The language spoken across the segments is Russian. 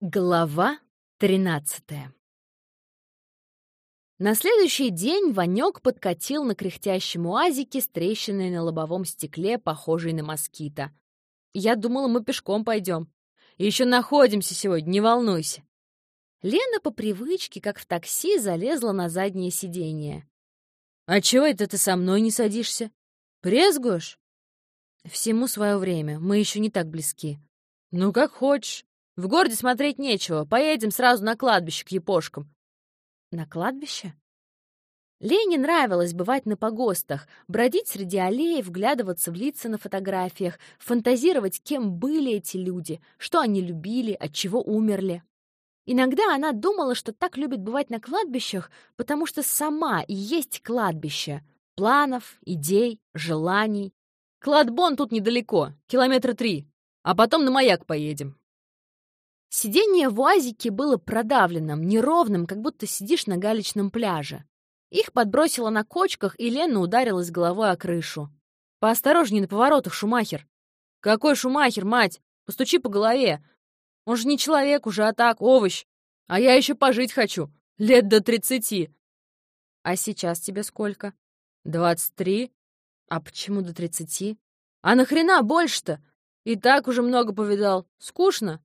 Глава тринадцатая На следующий день Ванек подкатил на кряхтящем уазике с трещиной на лобовом стекле, похожей на москита. Я думала, мы пешком пойдем. Еще находимся сегодня, не волнуйся. Лена по привычке, как в такси, залезла на заднее сиденье. «А чего это ты со мной не садишься? Презгуешь?» «Всему свое время, мы еще не так близки». «Ну, как хочешь. В городе смотреть нечего. Поедем сразу на кладбище к епошкам». «На кладбище?» Лене нравилось бывать на погостах, бродить среди аллеев, вглядываться в лица на фотографиях, фантазировать, кем были эти люди, что они любили, от чего умерли. Иногда она думала, что так любит бывать на кладбищах, потому что сама и есть кладбище. Планов, идей, желаний. Кладбон тут недалеко, километра три, а потом на маяк поедем. Сиденье в уазике было продавленным, неровным, как будто сидишь на галечном пляже. Их подбросило на кочках, и Лена ударилась головой о крышу. «Поосторожней на поворотах, Шумахер!» «Какой Шумахер, мать? Постучи по голове! Он же не человек уже, а так, овощ! А я еще пожить хочу! Лет до тридцати!» «А сейчас тебе сколько?» «Двадцать три. А почему до тридцати?» «А нахрена больше-то? И так уже много повидал. Скучно?»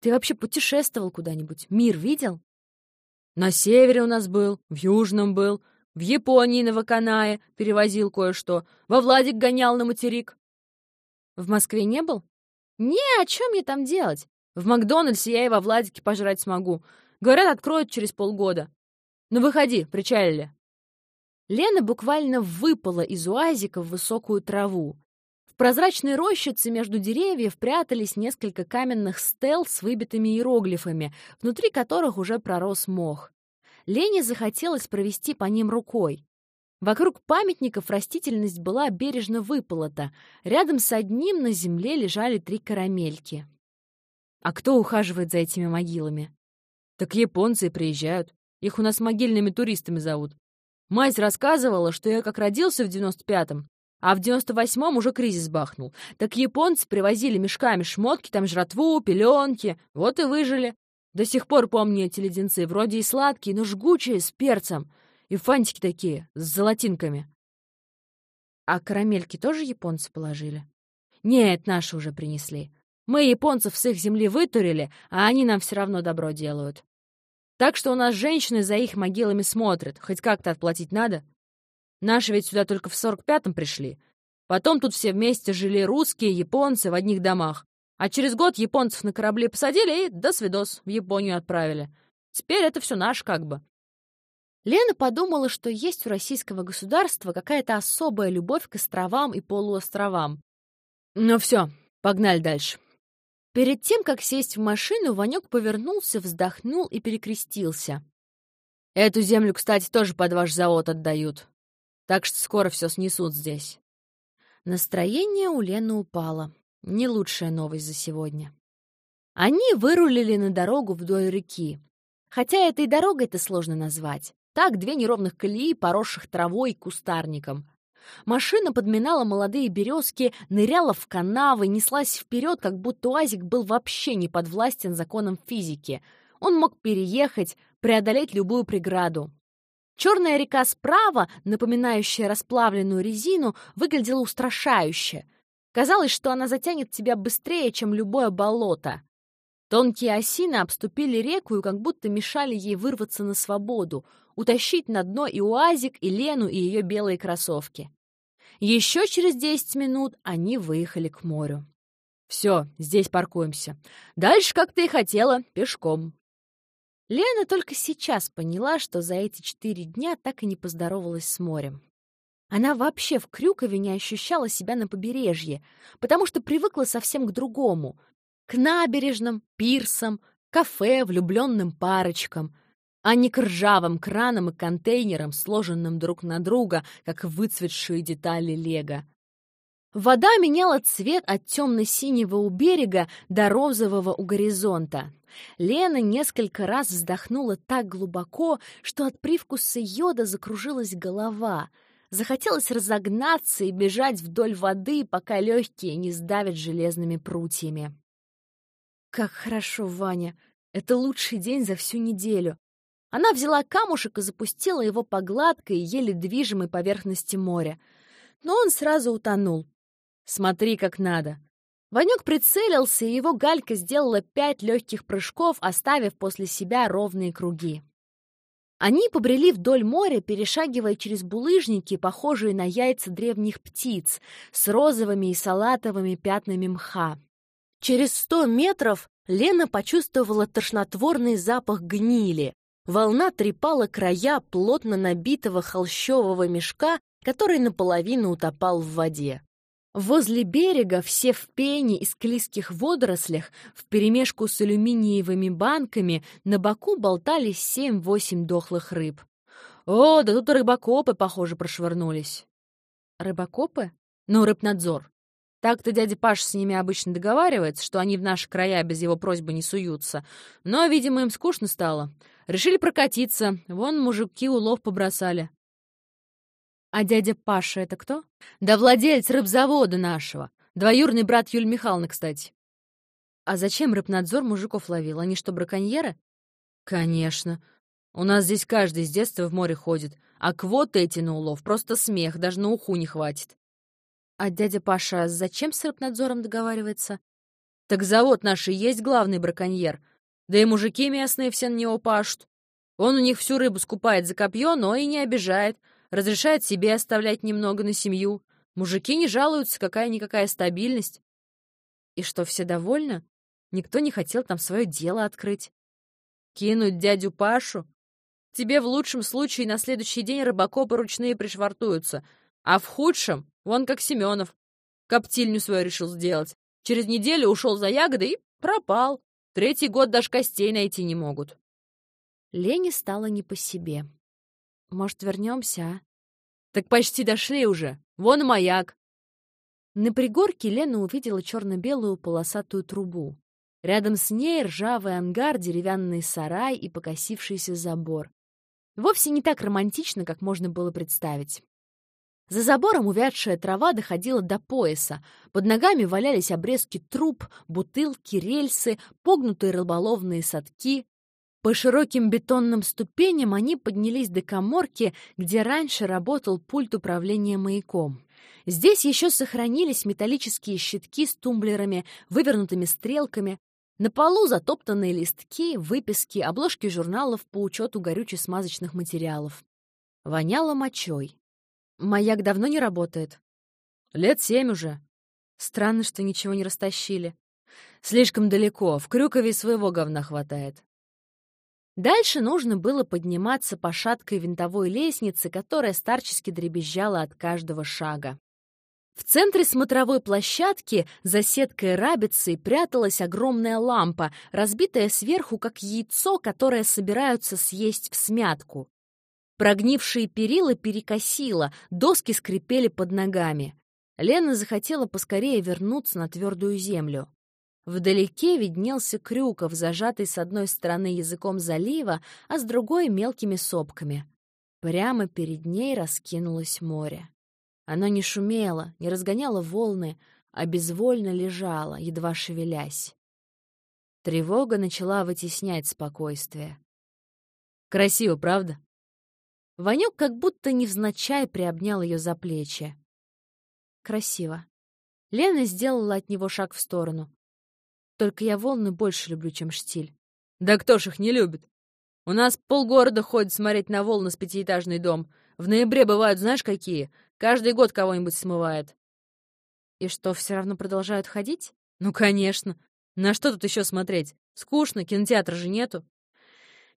Ты вообще путешествовал куда-нибудь? Мир видел? На севере у нас был, в южном был, в Японии на Ваканае перевозил кое-что, во Владик гонял на материк. В Москве не был? Не, о чем мне там делать? В Макдональдсе я и во Владике пожрать смогу. Говорят, откроют через полгода. Ну, выходи, причалили. Лена буквально выпала из уазика в высокую траву прозрачной рощице между деревьев прятались несколько каменных стел с выбитыми иероглифами, внутри которых уже пророс мох. Лене захотелось провести по ним рукой. Вокруг памятников растительность была бережно выполота. Рядом с одним на земле лежали три карамельки. А кто ухаживает за этими могилами? Так японцы приезжают. Их у нас могильными туристами зовут. Мать рассказывала, что я как родился в девяносто пятом, а в 98-м уже кризис бахнул. Так японцы привозили мешками шмотки, там жратву, пеленки. Вот и выжили. До сих пор помню эти леденцы. Вроде и сладкие, но жгучие, с перцем. И фантики такие, с золотинками. А карамельки тоже японцы положили? Нет, наши уже принесли. Мы японцев с их земли вытурили, а они нам все равно добро делают. Так что у нас женщины за их могилами смотрят. Хоть как-то отплатить надо. Наши ведь сюда только в сорок пятом пришли. Потом тут все вместе жили русские, японцы в одних домах. А через год японцев на корабле посадили и до свидос в Японию отправили. Теперь это все наш как бы. Лена подумала, что есть у российского государства какая-то особая любовь к островам и полуостровам. Ну все, погнали дальше. Перед тем, как сесть в машину, Ванек повернулся, вздохнул и перекрестился. «Эту землю, кстати, тоже под ваш завод отдают. Так что скоро все снесут здесь. Настроение у Лены упало. Не лучшая новость за сегодня. Они вырулили на дорогу вдоль реки. Хотя этой дорогой это сложно назвать. Так, две неровных колеи, поросших травой и кустарником. Машина подминала молодые березки, ныряла в канавы, неслась вперед, как будто УАЗик был вообще не подвластен законам физики. Он мог переехать, преодолеть любую преграду. Черная река справа, напоминающая расплавленную резину, выглядела устрашающе. Казалось, что она затянет тебя быстрее, чем любое болото. Тонкие осины обступили реку и как будто мешали ей вырваться на свободу, утащить на дно и уазик, и Лену, и ее белые кроссовки. Еще через десять минут они выехали к морю. «Все, здесь паркуемся. Дальше, как ты и хотела, пешком», Лена только сейчас поняла, что за эти четыре дня так и не поздоровалась с морем. Она вообще в Крюкове не ощущала себя на побережье, потому что привыкла совсем к другому — к набережным, пирсам, кафе, влюбленным парочкам, а не к ржавым кранам и контейнерам, сложенным друг на друга, как выцветшие детали лего. Вода меняла цвет от темно-синего у берега до розового у горизонта. Лена несколько раз вздохнула так глубоко, что от привкуса йода закружилась голова. Захотелось разогнаться и бежать вдоль воды, пока легкие не сдавят железными прутьями. Как хорошо, Ваня. Это лучший день за всю неделю. Она взяла камушек и запустила его по гладкой, еле движимой поверхности моря. Но он сразу утонул. Смотри, как надо. Ванек прицелился, и его галька сделала пять легких прыжков, оставив после себя ровные круги. Они побрели вдоль моря, перешагивая через булыжники, похожие на яйца древних птиц, с розовыми и салатовыми пятнами мха. Через сто метров Лена почувствовала тошнотворный запах гнили. Волна трепала края плотно набитого холщового мешка, который наполовину утопал в воде. Возле берега, все в пене и склизких водорослях, вперемешку с алюминиевыми банками, на боку болтались семь-восемь дохлых рыб. О, да тут рыбакопы, похоже, прошвырнулись. Рыбакопы? Ну, рыбнадзор. Так-то дядя Паш с ними обычно договаривается, что они в наши края без его просьбы не суются. Но, видимо, им скучно стало. Решили прокатиться. Вон мужики улов побросали. А дядя Паша — это кто? Да владелец рыбзавода нашего. Двоюрный брат Юль Михайловны, кстати. А зачем рыбнадзор мужиков ловил? Они что, браконьеры? Конечно. У нас здесь каждый с детства в море ходит. А квоты эти на улов — просто смех, даже на уху не хватит. А дядя Паша зачем с рыбнадзором договаривается? Так завод наш и есть главный браконьер. Да и мужики местные все на него пашут. Он у них всю рыбу скупает за копье, но и не обижает — разрешает себе оставлять немного на семью. Мужики не жалуются, какая-никакая стабильность. И что, все довольны? Никто не хотел там свое дело открыть. Кинуть дядю Пашу? Тебе в лучшем случае на следующий день рыбакопы ручные пришвартуются, а в худшем, вон как Семенов, коптильню свою решил сделать. Через неделю ушел за ягоды и пропал. Третий год даже костей найти не могут. Лене стало не по себе. Может, вернемся, а? Так почти дошли уже. Вон маяк. На пригорке Лена увидела черно-белую полосатую трубу. Рядом с ней ржавый ангар, деревянный сарай и покосившийся забор. Вовсе не так романтично, как можно было представить. За забором увядшая трава доходила до пояса. Под ногами валялись обрезки труб, бутылки, рельсы, погнутые рыболовные садки, по широким бетонным ступеням они поднялись до коморки, где раньше работал пульт управления маяком. Здесь еще сохранились металлические щитки с тумблерами, вывернутыми стрелками, на полу затоптанные листки, выписки, обложки журналов по учету горюче-смазочных материалов. Воняло мочой. Маяк давно не работает. Лет семь уже. Странно, что ничего не растащили. Слишком далеко, в Крюкове своего говна хватает. Дальше нужно было подниматься по шаткой винтовой лестнице, которая старчески дребезжала от каждого шага. В центре смотровой площадки за сеткой рабицы пряталась огромная лампа, разбитая сверху, как яйцо, которое собираются съесть в смятку. Прогнившие перила перекосило, доски скрипели под ногами. Лена захотела поскорее вернуться на твердую землю. Вдалеке виднелся Крюков, зажатый с одной стороны языком залива, а с другой — мелкими сопками. Прямо перед ней раскинулось море. Оно не шумело, не разгоняло волны, а безвольно лежало, едва шевелясь. Тревога начала вытеснять спокойствие. Красиво, правда? Ванек как будто невзначай приобнял ее за плечи. Красиво. Лена сделала от него шаг в сторону. Только я волны больше люблю, чем штиль. Да кто ж их не любит? У нас полгорода ходит смотреть на волны с пятиэтажный дом. В ноябре бывают знаешь какие? Каждый год кого-нибудь смывает. И что, все равно продолжают ходить? Ну, конечно. На что тут еще смотреть? Скучно, кинотеатра же нету.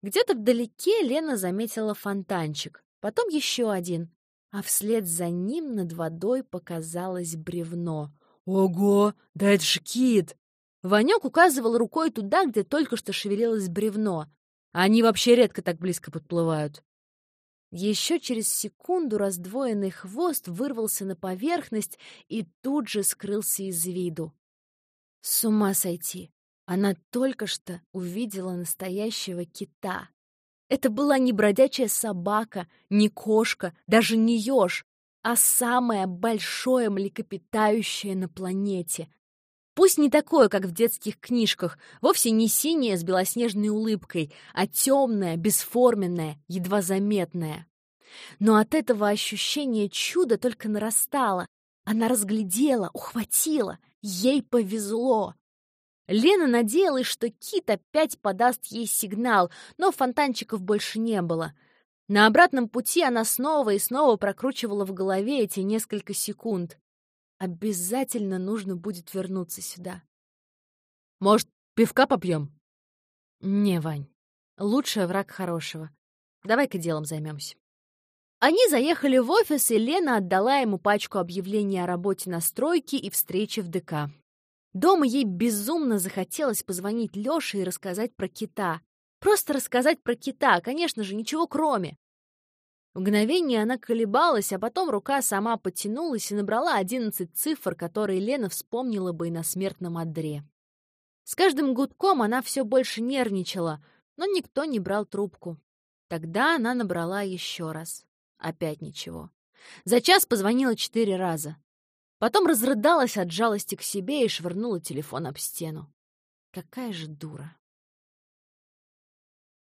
Где-то вдалеке Лена заметила фонтанчик, потом еще один, а вслед за ним над водой показалось бревно. «Ого! Да это ж кит!» Ванек указывал рукой туда, где только что шевелилось бревно. Они вообще редко так близко подплывают. Еще через секунду раздвоенный хвост вырвался на поверхность и тут же скрылся из виду. С ума сойти! Она только что увидела настоящего кита. Это была не бродячая собака, не кошка, даже не еж, а самое большое млекопитающее на планете Пусть не такое, как в детских книжках, вовсе не синее с белоснежной улыбкой, а темное, бесформенное, едва заметное. Но от этого ощущение чуда только нарастало. Она разглядела, ухватила. Ей повезло. Лена надеялась, что Кит опять подаст ей сигнал, но фонтанчиков больше не было. На обратном пути она снова и снова прокручивала в голове эти несколько секунд. Обязательно нужно будет вернуться сюда. Может, пивка попьем? Не, Вань. Лучший враг хорошего. Давай-ка делом займемся. Они заехали в офис, и Лена отдала ему пачку объявлений о работе на стройке и встрече в ДК. Дома ей безумно захотелось позвонить Лёше и рассказать про кита. Просто рассказать про кита, конечно же, ничего кроме. Мгновение она колебалась, а потом рука сама потянулась и набрала одиннадцать цифр, которые Лена вспомнила бы и на смертном одре. С каждым гудком она все больше нервничала, но никто не брал трубку. Тогда она набрала еще раз. Опять ничего. За час позвонила четыре раза. Потом разрыдалась от жалости к себе и швырнула телефон об стену. Какая же дура.